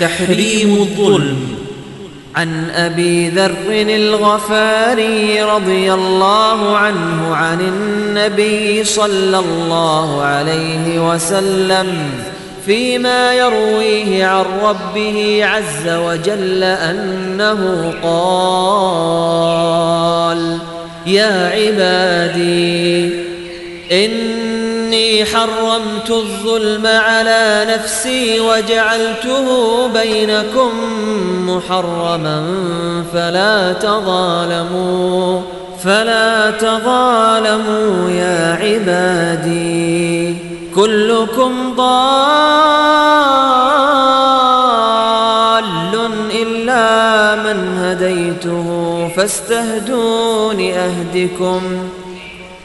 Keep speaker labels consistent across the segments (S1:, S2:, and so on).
S1: تحريم الظلم. عن أبي ذر الغفاري رضي الله عنه عن النبي صلى الله عليه وسلم فيما يرويه عن ربه عز وجل أنه قال يا عبادي إني حرمت الظلم على نفسي وجعلته بينكم محرما فلا تظالموا فلا تظالموا يا عبادي. كلكم ضال إلا من هديته فاستهدون أهدكم.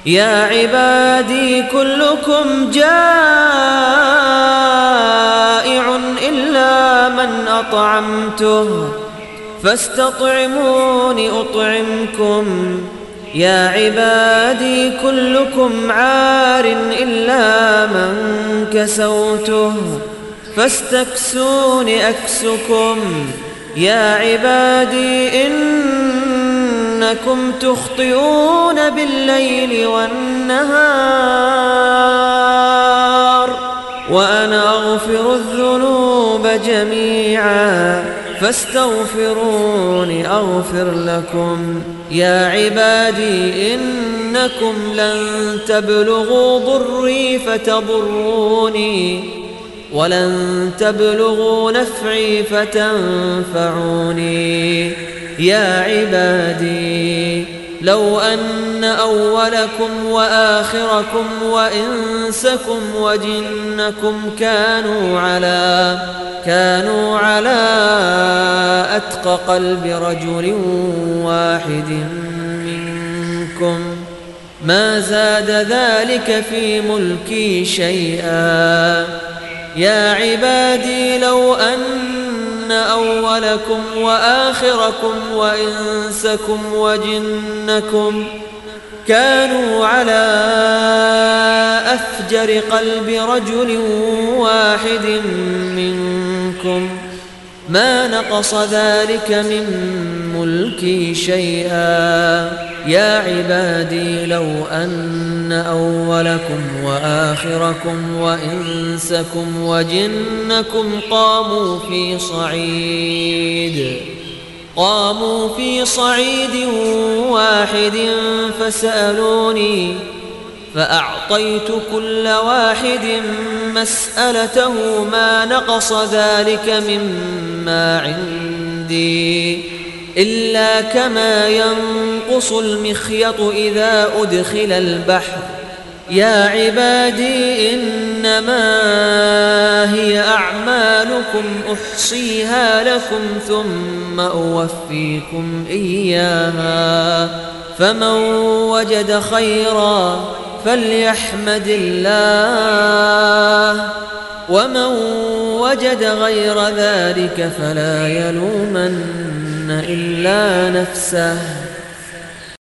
S1: يا عبادي كلكم جائع إلا من أطعمته. فاستطعمون أطعمكم. يا عبادي كلكم عار إلا من كسوته. فاستكسون أكسكم. يا عبادي إنكم تخطئون بالليل والنهار وأنا أغفر الذنوب جميعا فاستغفروني أغفر لكم يا عبادي إنكم لن تبلغوا ضري فتضروني ولن تبلغوا نفعي فتنفعوني يا عبادي لو أن أولكم وآخركم وإنسكم وجنكم كانوا على كانوا على أتقى قلب رجل واحد منكم. ما زاد ذلك في ملكي شيئا. يا عبادي لو أن أولكم وآخركم وإنسكم وجنكم كانوا على أفجر قلب رجل واحد منكم ما نقص ذلك من ملكي شيئا. يا عبادي لو أن أولكم وآخركم وإنسكم وجنكم قاموا في صعيد. قاموا في صعيد واحد فسألوني فأعطيت كل واحد مسألته ما نقص ذلك مما عندي إلا كما ينقص المخيط إذا أدخل البحر. يا عبادي إنما هي أعمالكم أحصيها لكم ثم أوفيكم إياها. فمن وجد خيرا فليحمد الله. ومن وجد غير ذلك فلا يلومن إلا نفسه.